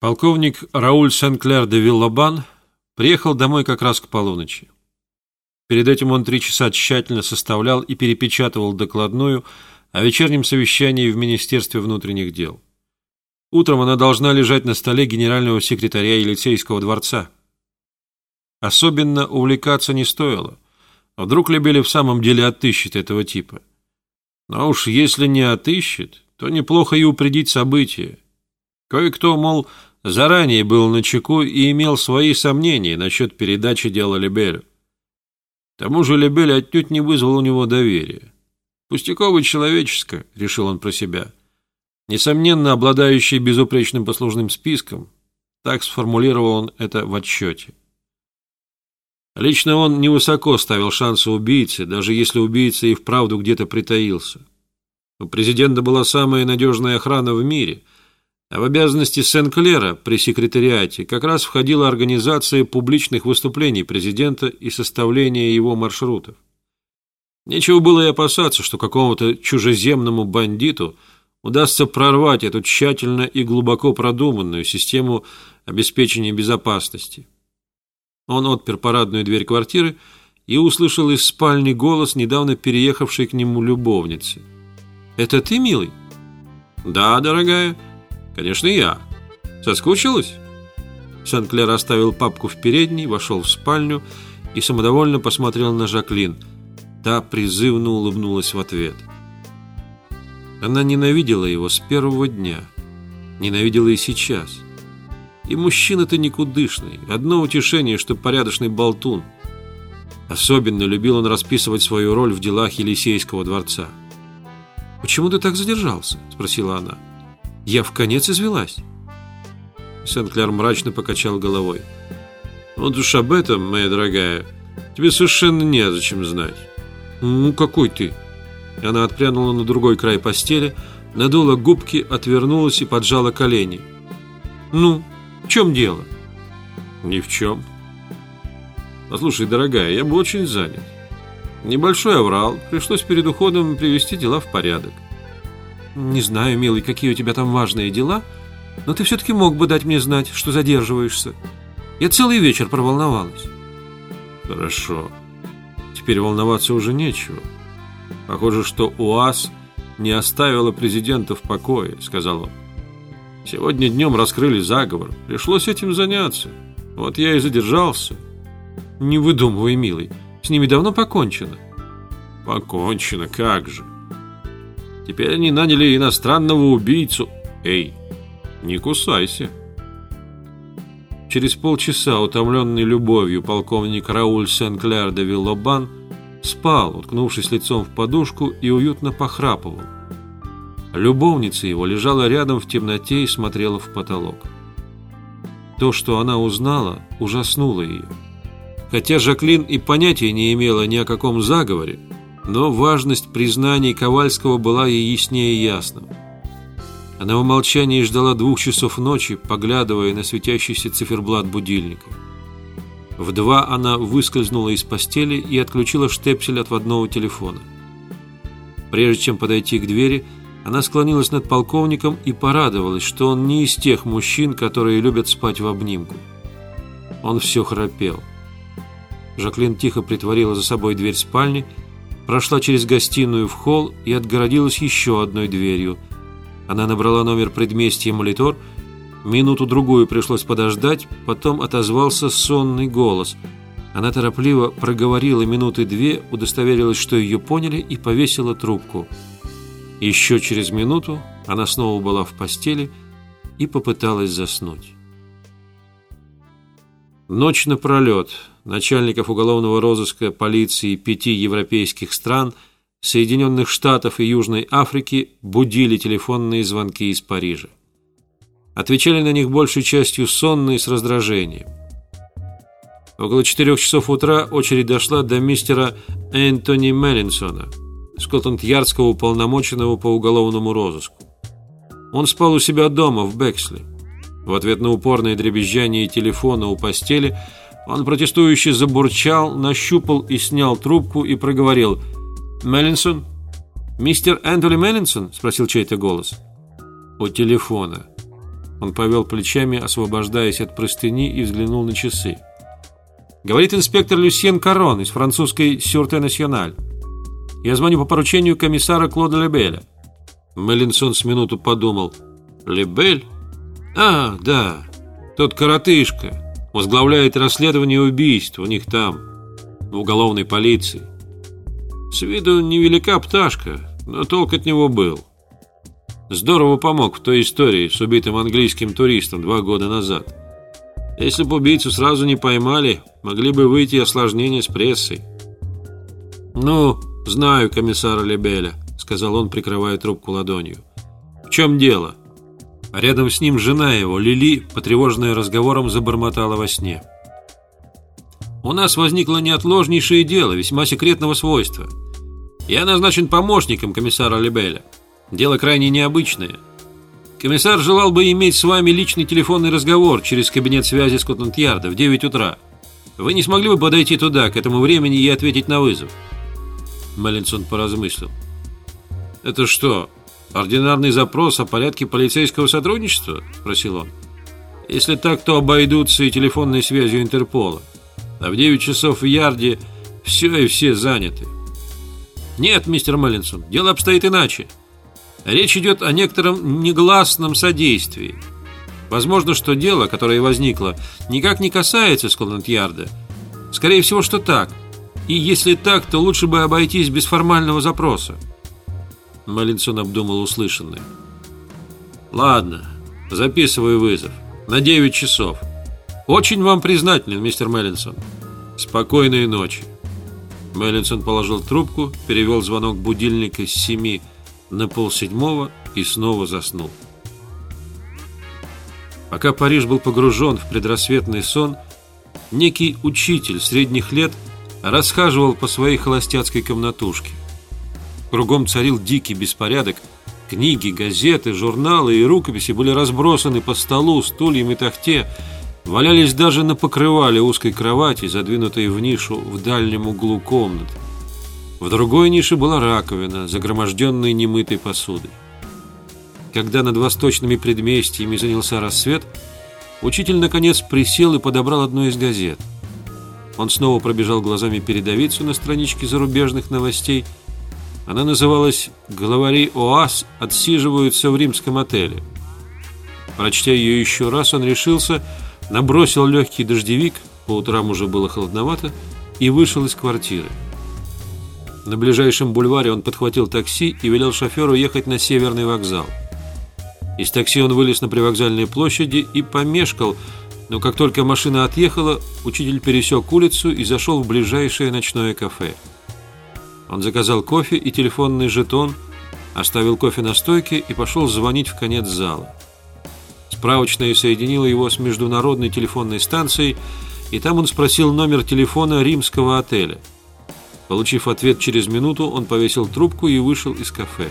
Полковник Рауль Сен-Клер де Виллабан приехал домой как раз к полуночи. Перед этим он три часа тщательно составлял и перепечатывал докладную о вечернем совещании в Министерстве внутренних дел. Утром она должна лежать на столе генерального секретаря Елисейского дворца. Особенно увлекаться не стоило. Вдруг Лебелев в самом деле отыщет этого типа. Но уж если не отыщет, то неплохо и упредить события. Кое-кто, мол, заранее был на чеку и имел свои сомнения насчет передачи дела Лебелю. К тому же Лебель отнюдь не вызвал у него доверия. Пустяковый человеческо, решил он про себя. Несомненно, обладающий безупречным послужным списком, так сформулировал он это в отчете. Лично он невысоко ставил шансы убийцы, даже если убийца и вправду где-то притаился. У президента была самая надежная охрана в мире – в обязанности Сен-Клера при секретариате как раз входила организация публичных выступлений президента и составление его маршрутов. Нечего было и опасаться, что какому-то чужеземному бандиту удастся прорвать эту тщательно и глубоко продуманную систему обеспечения безопасности. Он отпер парадную дверь квартиры и услышал из спальни голос недавно переехавшей к нему любовницы. «Это ты, милый?» «Да, дорогая». «Конечно, я. Соскучилась?» Сен-Клер оставил папку в передней, вошел в спальню и самодовольно посмотрел на Жаклин. Та призывно улыбнулась в ответ. Она ненавидела его с первого дня. Ненавидела и сейчас. И мужчина-то никудышный. Одно утешение, что порядочный болтун. Особенно любил он расписывать свою роль в делах Елисейского дворца. «Почему ты так задержался?» – спросила она. – я в конец извелась. Сен-Кляр мрачно покачал головой. Вот уж об этом, моя дорогая, тебе совершенно незачем знать. Ну, какой ты? Она отпрянула на другой край постели, надула губки, отвернулась и поджала колени. Ну, в чем дело? Ни в чем. Послушай, дорогая, я был очень занят. Небольшой оврал, пришлось перед уходом привести дела в порядок. Не знаю, милый, какие у тебя там важные дела, но ты все-таки мог бы дать мне знать, что задерживаешься. Я целый вечер проволновалась. Хорошо. Теперь волноваться уже нечего. Похоже, что УАЗ не оставила президента в покое, сказал он. Сегодня днем раскрыли заговор. Пришлось этим заняться. Вот я и задержался. Не выдумывай, милый. С ними давно покончено. Покончено, как же. Теперь они наняли иностранного убийцу. Эй, не кусайся. Через полчаса, утомленный любовью, полковник Рауль Сен-Кляр де Виллобан спал, уткнувшись лицом в подушку и уютно похрапывал. Любовница его лежала рядом в темноте и смотрела в потолок. То, что она узнала, ужаснуло ее. Хотя Жаклин и понятия не имела ни о каком заговоре, но важность признаний Ковальского была ей яснее ясна. Она в молчании ждала двух часов ночи, поглядывая на светящийся циферблат будильника. В два она выскользнула из постели и отключила штепсель от водного телефона. Прежде чем подойти к двери, она склонилась над полковником и порадовалась, что он не из тех мужчин, которые любят спать в обнимку. Он все храпел. Жаклин тихо притворила за собой дверь спальни прошла через гостиную в холл и отгородилась еще одной дверью. Она набрала номер предместья Молитор. Минуту-другую пришлось подождать, потом отозвался сонный голос. Она торопливо проговорила минуты две, удостоверилась, что ее поняли, и повесила трубку. Еще через минуту она снова была в постели и попыталась заснуть. Ночь напролет начальников уголовного розыска полиции пяти европейских стран, Соединенных Штатов и Южной Африки будили телефонные звонки из Парижа. Отвечали на них большей частью сонные с раздражением. Около четырех часов утра очередь дошла до мистера Энтони Меллинсона, Скотланд-Ярдского уполномоченного по уголовному розыску. Он спал у себя дома в Бексли. В ответ на упорное дребезжание телефона у постели он протестующе забурчал, нащупал и снял трубку и проговорил «Меллинсон? Мистер Энтони Меллинсон?» – спросил чей-то голос. «У телефона». Он повел плечами, освобождаясь от простыни, и взглянул на часы. Говорит инспектор Люсьен Карон из французской «Сюрте Националь». Я звоню по поручению комиссара Клода Лебеля. Меллинсон с минуту подумал. Лебель? А, да, тот коротышка. Возглавляет расследование убийств у них там, в уголовной полиции. С виду невелика пташка, но толк от него был. Здорово помог в той истории с убитым английским туристом два года назад. Если бы убийцу сразу не поймали, могли бы выйти осложнения с прессой. «Ну, знаю комиссара Лебеля», — сказал он, прикрывая трубку ладонью. «В чем дело?» Рядом с ним жена его, Лили, потревоженная разговором, забормотала во сне. «У нас возникло неотложнейшее дело, весьма секретного свойства. Я назначен помощником комиссара Лебеля. Дело крайне необычное». Комиссар желал бы иметь с вами личный телефонный разговор через кабинет связи Скотланд-Ярда в 9 утра. Вы не смогли бы подойти туда к этому времени и ответить на вызов?» Меллинсон поразмыслил. «Это что, ординарный запрос о порядке полицейского сотрудничества?» – спросил он. «Если так, то обойдутся и телефонной связью Интерпола. А в 9 часов в Ярде все и все заняты». «Нет, мистер Меллинсон, дело обстоит иначе. Речь идет о некотором негласном содействии. Возможно, что дело, которое возникло, никак не касается Скотланд-Ярда. Скорее всего, что так. И если так, то лучше бы обойтись без формального запроса. Малинсон обдумал услышанное. Ладно, записываю вызов. На 9 часов. Очень вам признателен, мистер Меллинсон. Спокойной ночи. Меллинсон положил трубку, перевел звонок будильника с 7 на полседьмого и снова заснул. Пока Париж был погружен в предрассветный сон, некий учитель средних лет расхаживал по своей холостяцкой комнатушке. Кругом царил дикий беспорядок. Книги, газеты, журналы и рукописи были разбросаны по столу, стульям и тахте, валялись даже на покрывале узкой кровати, задвинутой в нишу в дальнем углу комнаты. В другой нише была раковина, загроможденная немытой посудой. Когда над восточными предместьями занялся рассвет, учитель наконец присел и подобрал одну из газет. Он снова пробежал глазами передовицу на страничке зарубежных новостей. Она называлась «Главари ОАС отсиживаются в римском отеле». Прочтя ее еще раз, он решился, набросил легкий дождевик, по утрам уже было холодновато, и вышел из квартиры. На ближайшем бульваре он подхватил такси и велел шоферу ехать на северный вокзал. Из такси он вылез на привокзальной площади и помешкал, но как только машина отъехала, учитель пересек улицу и зашел в ближайшее ночное кафе. Он заказал кофе и телефонный жетон, оставил кофе на стойке и пошел звонить в конец зала. Справочная соединила его с международной телефонной станцией, и там он спросил номер телефона римского отеля – Получив ответ через минуту, он повесил трубку и вышел из кафе.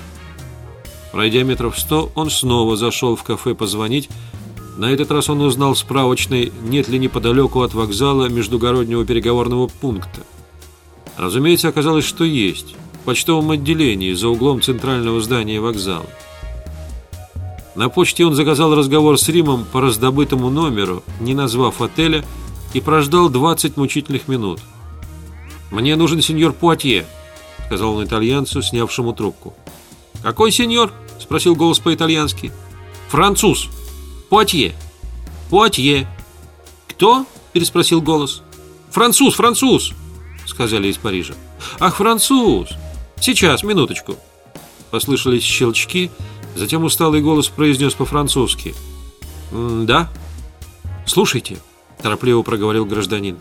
Пройдя метров сто, он снова зашел в кафе позвонить. На этот раз он узнал справочной, нет ли неподалеку от вокзала междугороднего переговорного пункта. Разумеется, оказалось, что есть. В почтовом отделении, за углом центрального здания вокзала. На почте он заказал разговор с Римом по раздобытому номеру, не назвав отеля, и прождал 20 мучительных минут. «Мне нужен сеньор Пуатье», — сказал он итальянцу, снявшему трубку. «Какой сеньор?» — спросил голос по-итальянски. «Француз. Пуатье». «Пуатье». «Кто?» — переспросил голос. «Француз, француз!» — сказали из Парижа. «Ах, француз! Сейчас, минуточку!» Послышались щелчки, затем усталый голос произнес по-французски. «Да?» «Слушайте», — торопливо проговорил гражданин.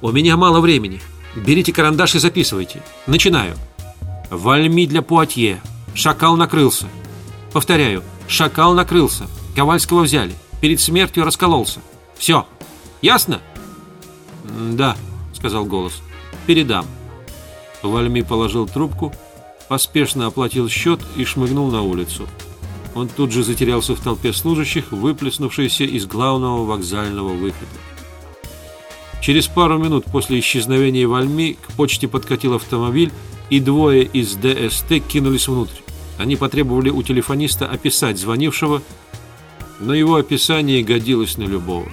«У меня мало времени. Берите карандаш и записывайте. Начинаю. Вальми для Пуатье. Шакал накрылся. Повторяю. Шакал накрылся. Ковальского взяли. Перед смертью раскололся. Все. Ясно? Да, сказал голос. Передам. Вальми положил трубку, поспешно оплатил счет и шмыгнул на улицу. Он тут же затерялся в толпе служащих, выплеснувшейся из главного вокзального выхода. Через пару минут после исчезновения Вальми к почте подкатил автомобиль, и двое из ДСТ кинулись внутрь. Они потребовали у телефониста описать звонившего. но его описание годилось на любого.